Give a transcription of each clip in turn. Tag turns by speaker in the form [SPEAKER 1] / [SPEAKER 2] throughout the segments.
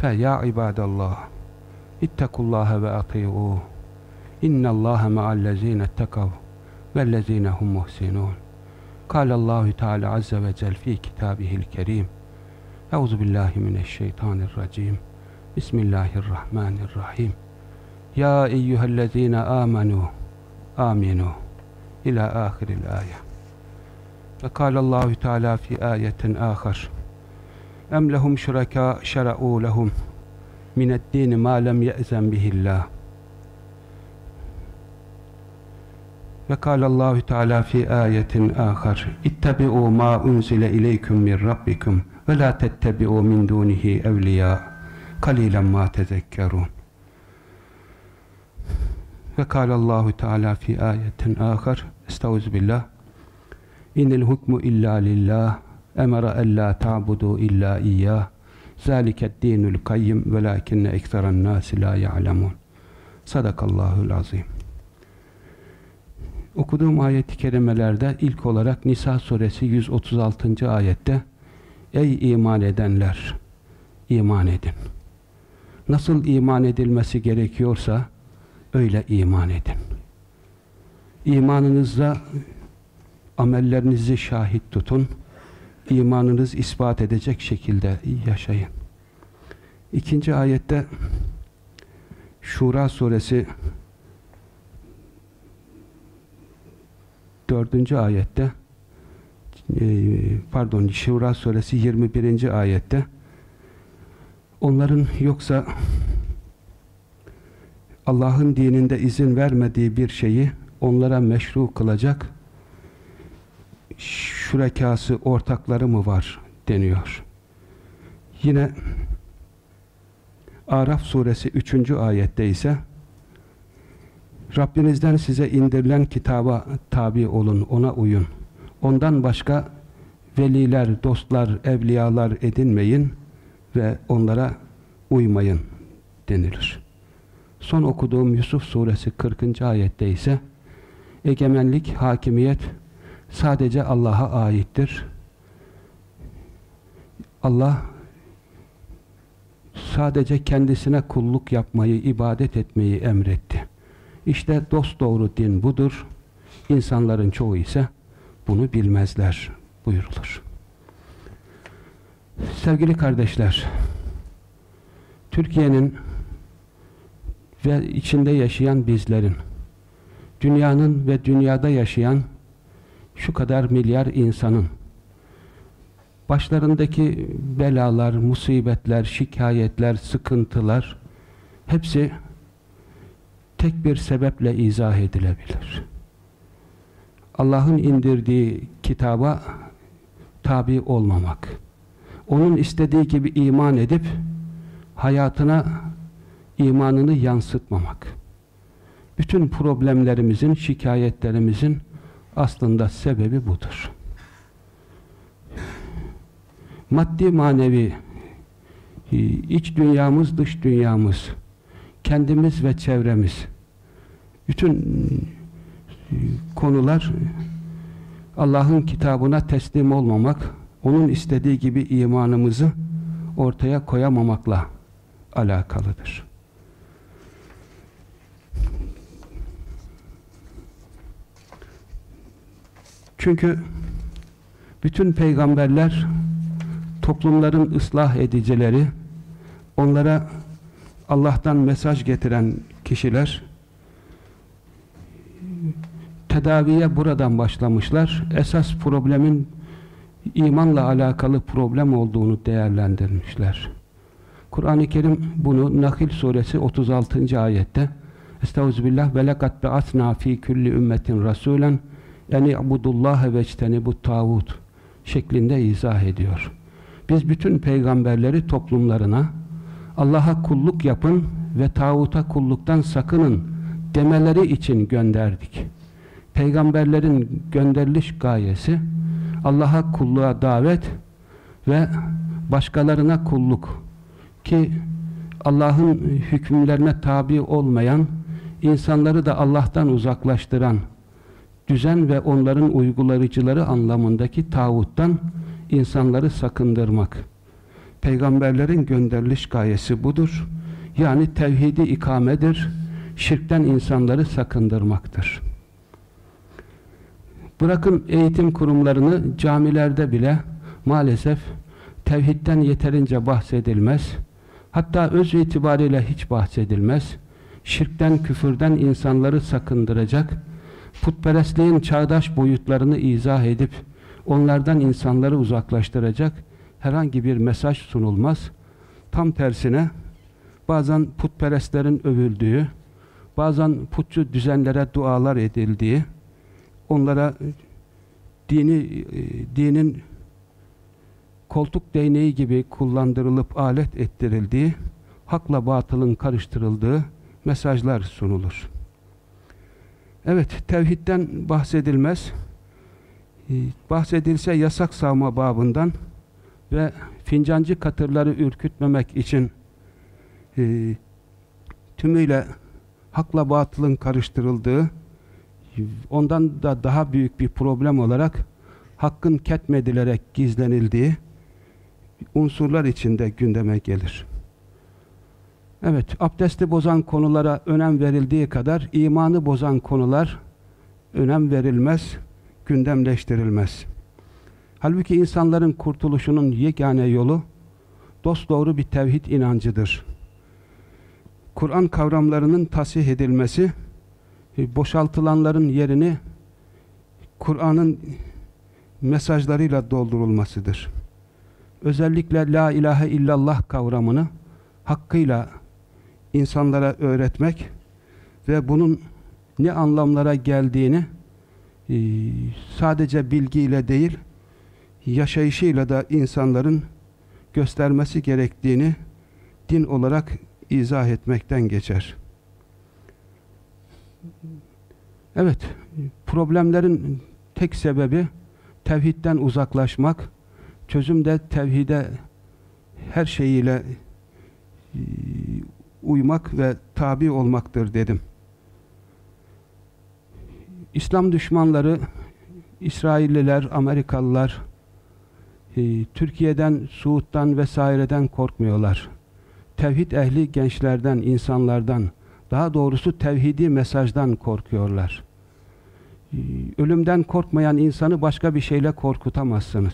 [SPEAKER 1] فيا عباد الله اتقوا الله وأطيعوه إن الله مع الذين اتقوا والذين هم محسنون قال الله تعالى عز وجل في كتابه الكريم أعوذ بالله من الشيطان الرجيم بسم الله الرحمن الرحيم يا أيها الذين آمنوا آمنوا إلى آخر الآية وقال الله تعالى في آية آخر em lehum şuraka şera'u lehum. Mineddini ma lem ye'zen bihillah. Ve kâlallahu teâlâ fî âyetin âkhar İttebi'û mâ unzile ileyküm min rabbikum ve lâ tettebi'û min dûnihi evliyâ. Kalilen mâ tezekkerûn. Ve kâlallahu teâlâ fî âyetin âkhar Estağuz billah İnil hukmu illâ lillah emara ella ta'budu illa iyyah zalike dinul kayyim velakinne ekseren nasi la ya'lemun sadakallahul azim okuduğum ayet-i kerimelerde ilk olarak Nisa suresi 136. ayette Ey iman edenler! iman edin. Nasıl iman edilmesi gerekiyorsa öyle iman edin. İmanınızda amellerinizi şahit tutun imanınız ispat edecek şekilde yaşayın. İkinci ayette Şura suresi dördüncü ayette pardon Şura suresi 21. ayette onların yoksa Allah'ın dininde izin vermediği bir şeyi onlara meşru kılacak şürekası, ortakları mı var deniyor. Yine Araf suresi 3. ayette ise Rabbinizden size indirilen kitaba tabi olun, ona uyun. Ondan başka veliler, dostlar, evliyalar edinmeyin ve onlara uymayın denilir. Son okuduğum Yusuf suresi 40. ayette ise egemenlik, hakimiyet sadece Allah'a aittir. Allah sadece kendisine kulluk yapmayı, ibadet etmeyi emretti. İşte dost doğru din budur. İnsanların çoğu ise bunu bilmezler buyurulur. Sevgili kardeşler, Türkiye'nin ve içinde yaşayan bizlerin, dünyanın ve dünyada yaşayan şu kadar milyar insanın başlarındaki belalar, musibetler, şikayetler, sıkıntılar hepsi tek bir sebeple izah edilebilir. Allah'ın indirdiği kitaba tabi olmamak. Onun istediği gibi iman edip hayatına imanını yansıtmamak. Bütün problemlerimizin, şikayetlerimizin aslında sebebi budur. Maddi manevi iç dünyamız, dış dünyamız, kendimiz ve çevremiz bütün konular Allah'ın kitabına teslim olmamak, onun istediği gibi imanımızı ortaya koyamamakla alakalıdır. Çünkü bütün peygamberler toplumların ıslah edicileri, onlara Allah'tan mesaj getiren kişiler tedaviye buradan başlamışlar. Esas problemin imanla alakalı problem olduğunu değerlendirmişler. Kur'an-ı Kerim bunu Nahil suresi 36. ayette Estağfirullah ve lekad be'atna fi kulli ümmetin rasulen en i'budullaha ve bu tağut şeklinde izah ediyor. Biz bütün peygamberleri toplumlarına Allah'a kulluk yapın ve tağuta kulluktan sakının demeleri için gönderdik. Peygamberlerin gönderiliş gayesi Allah'a kulluğa davet ve başkalarına kulluk ki Allah'ın hükümlerine tabi olmayan insanları da Allah'tan uzaklaştıran düzen ve onların uygulayıcıları anlamındaki tağuttan insanları sakındırmak. Peygamberlerin gönderiliş gayesi budur. Yani tevhidi ikamedir. Şirkten insanları sakındırmaktır. Bırakın eğitim kurumlarını camilerde bile maalesef tevhidden yeterince bahsedilmez. Hatta öz itibariyle hiç bahsedilmez. Şirkten, küfürden insanları sakındıracak, putperestliğin çağdaş boyutlarını izah edip onlardan insanları uzaklaştıracak herhangi bir mesaj sunulmaz. Tam tersine bazen putperestlerin övüldüğü, bazen putçu düzenlere dualar edildiği, onlara dini dinin koltuk değneği gibi kullandırılıp alet ettirildiği, hakla batılın karıştırıldığı mesajlar sunulur. Evet, tevhidden bahsedilmez. Ee, bahsedilse yasak savma babından ve fincancı katırları ürkütmemek için e, tümüyle hakla batılın karıştırıldığı ondan da daha büyük bir problem olarak hakkın ketmedilerek gizlenildiği unsurlar içinde gündeme gelir. Evet, abdesti bozan konulara önem verildiği kadar imanı bozan konular önem verilmez, gündemleştirilmez. Halbuki insanların kurtuluşunun yegane yolu dosdoğru bir tevhid inancıdır. Kur'an kavramlarının tasih edilmesi, e, boşaltılanların yerini Kur'an'ın mesajlarıyla doldurulmasıdır. Özellikle La ilahe illallah kavramını hakkıyla insanlara öğretmek ve bunun ne anlamlara geldiğini e, sadece bilgiyle değil, yaşayışıyla da insanların göstermesi gerektiğini din olarak izah etmekten geçer. Evet, problemlerin tek sebebi tevhidden uzaklaşmak, çözüm de tevhide her şeyiyle e, uymak ve tabi olmaktır dedim. İslam düşmanları, İsrailliler, Amerikalılar, e, Türkiye'den, Suud'dan vesaireden korkmuyorlar. Tevhid ehli gençlerden, insanlardan, daha doğrusu tevhidi mesajdan korkuyorlar. Ee, ölümden korkmayan insanı başka bir şeyle korkutamazsınız.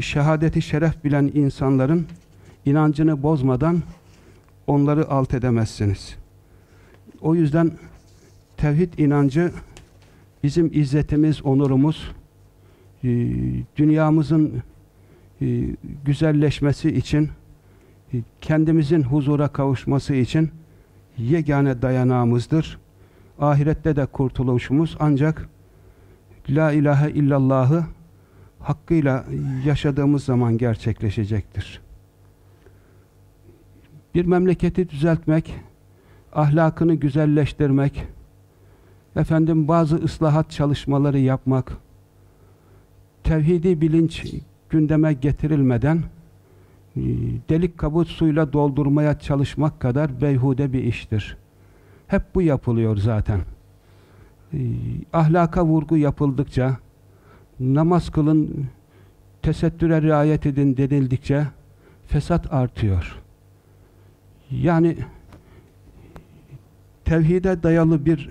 [SPEAKER 1] şehadeti şeref bilen insanların inancını bozmadan onları alt edemezsiniz. O yüzden tevhid inancı bizim izzetimiz, onurumuz, ee, dünyamızın e, güzelleşmesi için, e, kendimizin huzura kavuşması için yegane dayanağımızdır. Ahirette de kurtuluşumuz ancak La ilahe illallahı hakkıyla yaşadığımız zaman gerçekleşecektir. Bir memleketi düzeltmek, ahlakını güzelleştirmek, efendim bazı ıslahat çalışmaları yapmak, tevhidi bilinç gündeme getirilmeden ee, delik kabut suyla doldurmaya çalışmak kadar beyhude bir iştir. Hep bu yapılıyor zaten. Ee, ahlaka vurgu yapıldıkça, namaz kılın, tesettüre riayet edin denildikçe fesat artıyor. Yani tevhide dayalı bir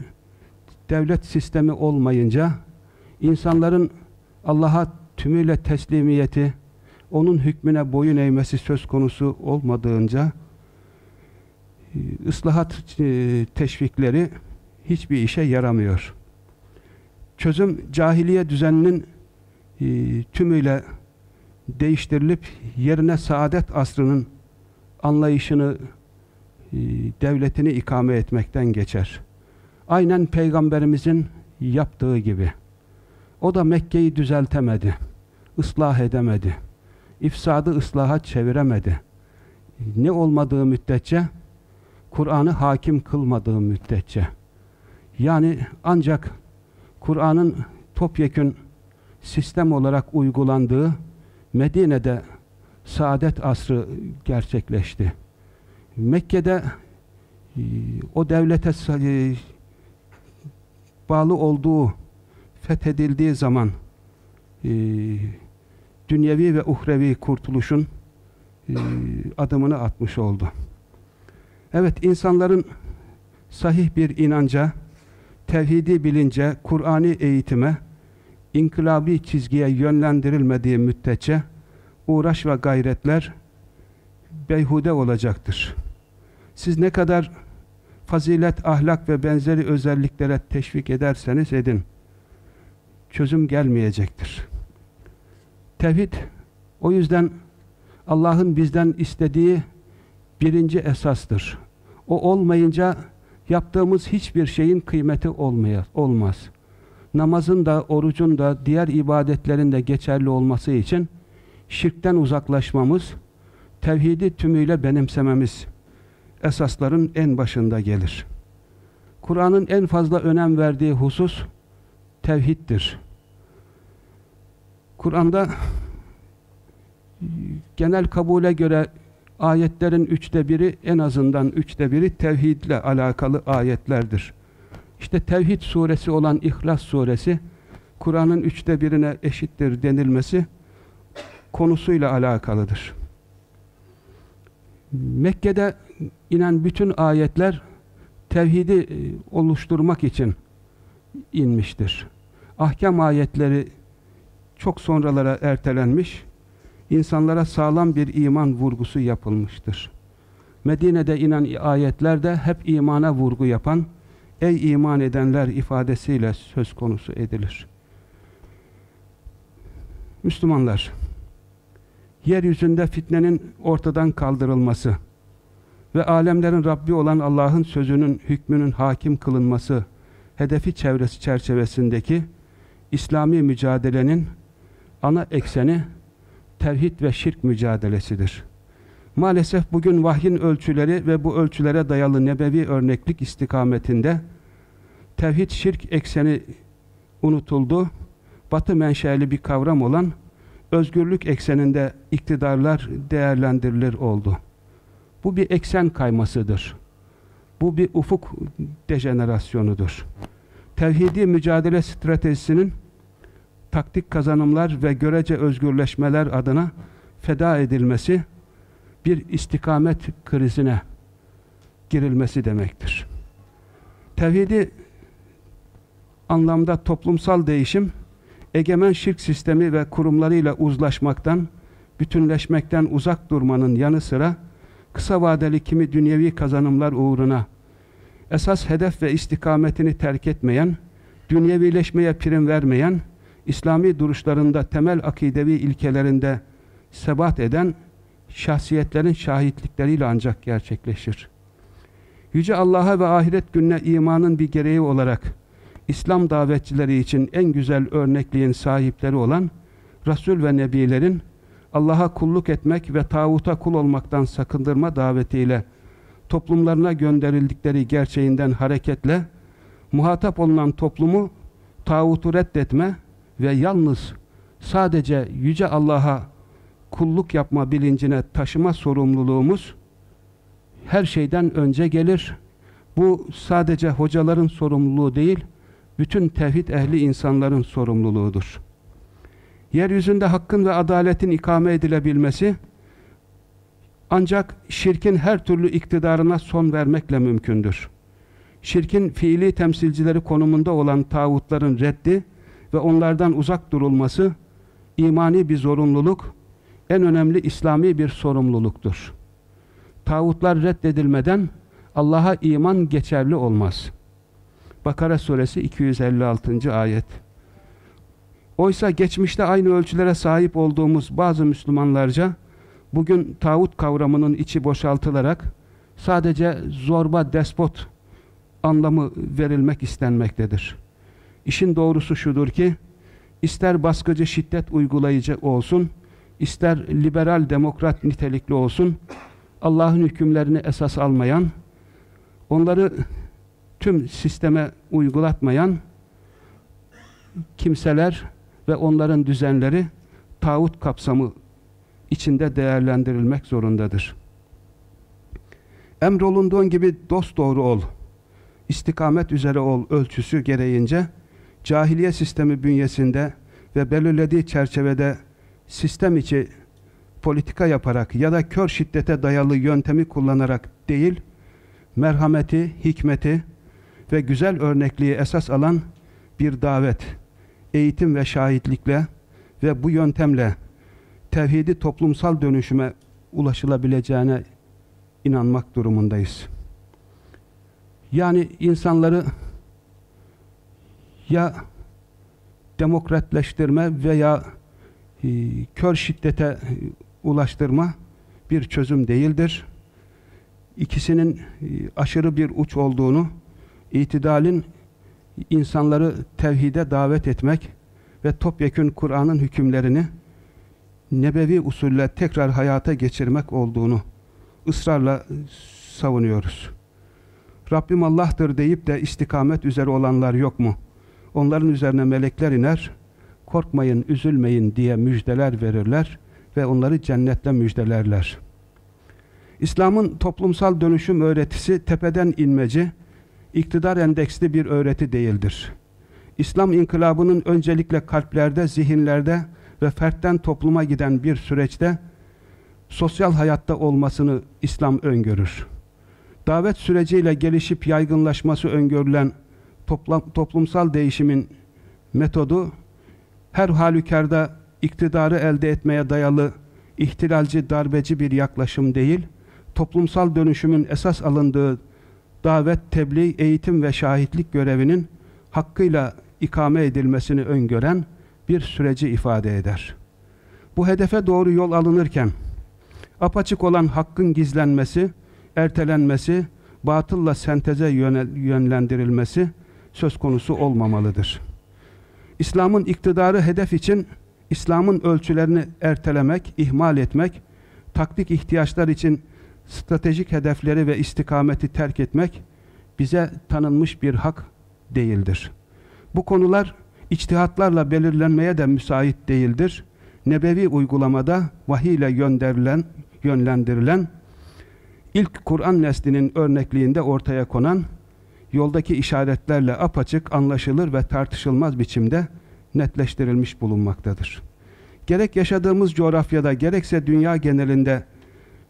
[SPEAKER 1] devlet sistemi olmayınca insanların Allah'a tümüyle teslimiyeti, onun hükmüne boyun eğmesi söz konusu olmadığınca e, ıslahat e, teşvikleri hiçbir işe yaramıyor. Çözüm cahiliye düzeninin e, tümüyle değiştirilip yerine saadet asrının anlayışını devletini ikame etmekten geçer. Aynen Peygamberimizin yaptığı gibi. O da Mekke'yi düzeltemedi. ıslah edemedi ifsadı ıslaha çeviremedi. ne olmadığı müddetçe Kur'an'ı hakim kılmadığı müddetçe yani ancak Kur'an'ın topyekün sistem olarak uygulandığı Medine'de saadet asrı gerçekleşti. Mekke'de e, o devlete e, bağlı olduğu fethedildiği zaman e, dünyevi ve uhrevi kurtuluşun adımını atmış oldu. Evet insanların sahih bir inanca, tevhidi bilince, Kur'an'i eğitime, inkılabi çizgiye yönlendirilmediği müddetçe uğraş ve gayretler beyhude olacaktır. Siz ne kadar fazilet, ahlak ve benzeri özelliklere teşvik ederseniz edin. Çözüm gelmeyecektir. Tevhid o yüzden Allah'ın bizden istediği birinci esastır. O olmayınca yaptığımız hiçbir şeyin kıymeti olmaz. Namazın da, orucun da, diğer ibadetlerin de geçerli olması için şirkten uzaklaşmamız, tevhidi tümüyle benimsememiz esasların en başında gelir. Kur'an'ın en fazla önem verdiği husus tevhiddir. Kur'an'da genel kabule göre ayetlerin üçte biri en azından üçte biri tevhidle alakalı ayetlerdir. İşte tevhid suresi olan İhlas suresi Kur'an'ın üçte birine eşittir denilmesi konusuyla alakalıdır. Mekke'de inen bütün ayetler tevhidi e, oluşturmak için inmiştir. Ahkam ayetleri çok sonralara ertelenmiş, insanlara sağlam bir iman vurgusu yapılmıştır. Medine'de inen ayetler de hep imana vurgu yapan, ey iman edenler ifadesiyle söz konusu edilir. Müslümanlar, yeryüzünde fitnenin ortadan kaldırılması ve alemlerin Rabbi olan Allah'ın sözünün, hükmünün hakim kılınması hedefi çevresi çerçevesindeki İslami mücadelenin ana ekseni tevhid ve şirk mücadelesidir. Maalesef bugün vahyin ölçüleri ve bu ölçülere dayalı nebevi örneklik istikametinde tevhid şirk ekseni unutuldu. Batı menşeli bir kavram olan özgürlük ekseninde iktidarlar değerlendirilir oldu. Bu bir eksen kaymasıdır. Bu bir ufuk dejenerasyonudur. Tevhidi mücadele stratejisinin taktik kazanımlar ve görece özgürleşmeler adına feda edilmesi bir istikamet krizine girilmesi demektir. Tevhidi anlamda toplumsal değişim egemen şirk sistemi ve kurumlarıyla uzlaşmaktan, bütünleşmekten uzak durmanın yanı sıra kısa vadeli kimi dünyevi kazanımlar uğruna esas hedef ve istikametini terk etmeyen, dünyevileşmeye prim vermeyen, İslami duruşlarında temel akidevi ilkelerinde sebat eden şahsiyetlerin şahitlikleriyle ancak gerçekleşir. Yüce Allah'a ve ahiret gününe imanın bir gereği olarak İslam davetçileri için en güzel örnekliğin sahipleri olan Resul ve Nebilerin Allah'a kulluk etmek ve tağuta kul olmaktan sakındırma davetiyle toplumlarına gönderildikleri gerçeğinden hareketle muhatap olunan toplumu tağutu reddetme ve yalnız sadece Yüce Allah'a kulluk yapma bilincine taşıma sorumluluğumuz her şeyden önce gelir. Bu sadece hocaların sorumluluğu değil, bütün tevhid ehli insanların sorumluluğudur. Yeryüzünde hakkın ve adaletin ikame edilebilmesi ancak şirkin her türlü iktidarına son vermekle mümkündür. Şirkin fiili temsilcileri konumunda olan tağutların reddi ve onlardan uzak durulması imani bir zorunluluk, en önemli İslami bir sorumluluktur. Tağutlar reddedilmeden Allah'a iman geçerli olmaz. Bakara suresi 256. ayet. Oysa geçmişte aynı ölçülere sahip olduğumuz bazı Müslümanlarca bugün tağut kavramının içi boşaltılarak sadece zorba despot anlamı verilmek istenmektedir. İşin doğrusu şudur ki ister baskıcı şiddet uygulayıcı olsun, ister liberal demokrat nitelikli olsun, Allah'ın hükümlerini esas almayan, onları tüm sisteme uygulatmayan kimseler ve onların düzenleri tağut kapsamı içinde değerlendirilmek zorundadır. Emrolunduğun gibi dost doğru ol, istikamet üzere ol ölçüsü gereğince cahiliye sistemi bünyesinde ve belirlediği çerçevede sistem içi politika yaparak ya da kör şiddete dayalı yöntemi kullanarak değil, merhameti, hikmeti ve güzel örnekliği esas alan bir davet, eğitim ve şahitlikle ve bu yöntemle tevhidi toplumsal dönüşüme ulaşılabileceğine inanmak durumundayız. Yani insanları ya demokratleştirme veya e, kör şiddete e, ulaştırma bir çözüm değildir. İkisinin e, aşırı bir uç olduğunu, itidalin insanları tevhide davet etmek ve topyekün Kur'an'ın hükümlerini nebevi usulle tekrar hayata geçirmek olduğunu ısrarla savunuyoruz. Rabbim Allah'tır deyip de istikamet üzere olanlar yok mu? Onların üzerine melekler iner, korkmayın, üzülmeyin diye müjdeler verirler ve onları cennetle müjdelerler. İslam'ın toplumsal dönüşüm öğretisi tepeden inmeci, iktidar endeksli bir öğreti değildir. İslam inkılabının öncelikle kalplerde, zihinlerde ve fertten topluma giden bir süreçte sosyal hayatta olmasını İslam öngörür. Davet süreciyle gelişip yaygınlaşması öngörülen toplam, toplumsal değişimin metodu her halükarda iktidarı elde etmeye dayalı ihtilalci, darbeci bir yaklaşım değil, toplumsal dönüşümün esas alındığı davet, tebliğ, eğitim ve şahitlik görevinin hakkıyla ikame edilmesini öngören bir süreci ifade eder. Bu hedefe doğru yol alınırken apaçık olan hakkın gizlenmesi, ertelenmesi, batılla senteze yönlendirilmesi söz konusu olmamalıdır. İslam'ın iktidarı hedef için İslam'ın ölçülerini ertelemek, ihmal etmek, taktik ihtiyaçlar için stratejik hedefleri ve istikameti terk etmek bize tanınmış bir hak değildir. Bu konular içtihatlarla belirlenmeye de müsait değildir. Nebevi uygulamada vahiy ile gönderilen, yönlendirilen ilk Kur'an neslinin örnekliğinde ortaya konan yoldaki işaretlerle apaçık, anlaşılır ve tartışılmaz biçimde netleştirilmiş bulunmaktadır. Gerek yaşadığımız coğrafyada gerekse dünya genelinde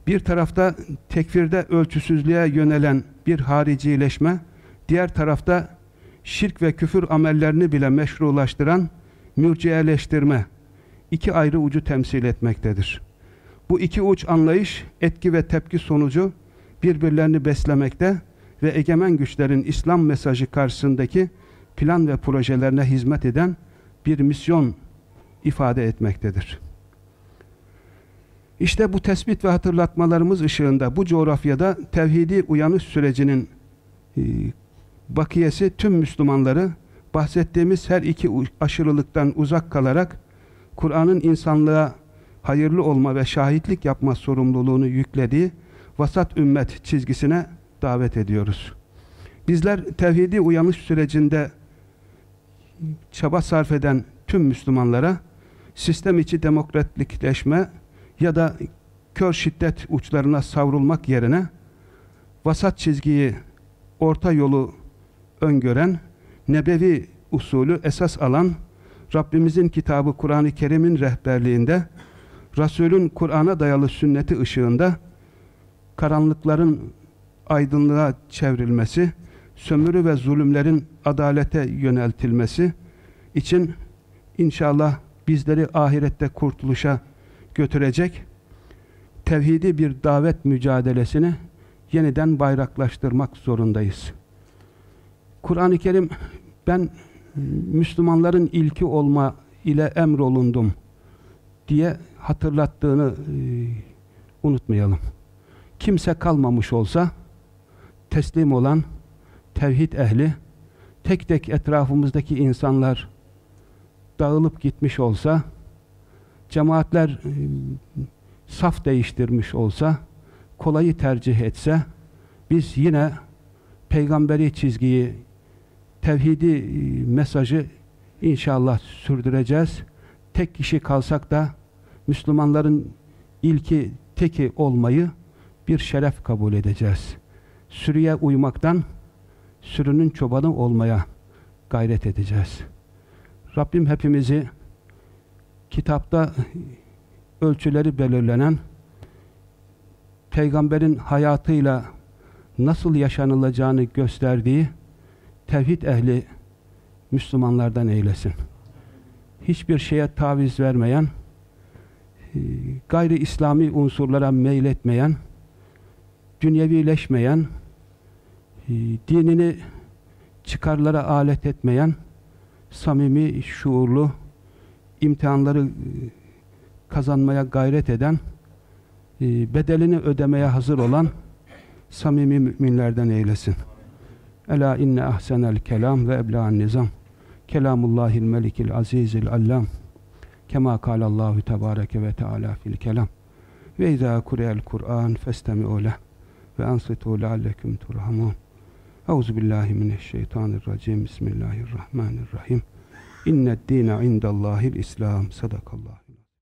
[SPEAKER 1] bir tarafta tekfirde ölçüsüzlüğe yönelen bir haricileşme, diğer tarafta şirk ve küfür amellerini bile meşrulaştıran mürciyeleştirme iki ayrı ucu temsil etmektedir. Bu iki uç anlayış, etki ve tepki sonucu birbirlerini beslemekte ve egemen güçlerin İslam mesajı karşısındaki plan ve projelerine hizmet eden bir misyon ifade etmektedir. İşte bu tespit ve hatırlatmalarımız ışığında bu coğrafyada tevhidi uyanış sürecinin e, bakiyesi tüm Müslümanları bahsettiğimiz her iki aşırılıktan uzak kalarak Kur'an'ın insanlığa hayırlı olma ve şahitlik yapma sorumluluğunu yüklediği vasat ümmet çizgisine davet ediyoruz. Bizler tevhidi uyanış sürecinde çaba sarf eden tüm Müslümanlara sistem içi demokratikleşme ya da kör şiddet uçlarına savrulmak yerine vasat çizgiyi, orta yolu öngören, nebevi usulü esas alan Rabbimizin kitabı Kur'an-ı Kerim'in rehberliğinde Resul'ün Kur'an'a dayalı sünneti ışığında karanlıkların aydınlığa çevrilmesi, sömürü ve zulümlerin adalete yöneltilmesi için inşallah bizleri ahirette kurtuluşa götürecek tevhidi bir davet mücadelesini yeniden bayraklaştırmak zorundayız. Kur'an-ı Kerim ben Müslümanların ilki olma ile emrolundum diye hatırlattığını e, unutmayalım. Kimse kalmamış olsa teslim olan tevhid ehli tek tek etrafımızdaki insanlar dağılıp gitmiş olsa cemaatler e, saf değiştirmiş olsa kolayı tercih etse biz yine peygamberi çizgiyi tevhidi e, mesajı inşallah sürdüreceğiz. Tek kişi kalsak da Müslümanların ilki teki olmayı bir şeref kabul edeceğiz. Sürüye uymaktan sürünün çobanı olmaya gayret edeceğiz. Rabbim hepimizi kitapta ölçüleri belirlenen peygamberin hayatıyla nasıl yaşanılacağını gösterdiği tevhid ehli Müslümanlardan eylesin. Hiçbir şeye taviz vermeyen, gayri İslami unsurlara meyletmeyen, dünyevileşmeyen, dinini çıkarlara alet etmeyen, samimi, şuurlu, imtihanları e, kazanmaya gayret eden, bedelini ödemeye hazır olan samimi müminlerden eylesin. Ela inne ahsenel kelam ve ebla'n nizam. Kelamullahil melikil azizil allam. Kema kâlallahu tebâreke ve teâlâ fil kelam. Ve izâ kureyel Kur'an festemi'u leh ve ansitû lealleküm turhamun. Euzu billahi mineşşeytanirracim. Bismillahirrahmanirrahim. İnned dîne indallâhil İslam. Sadakallah.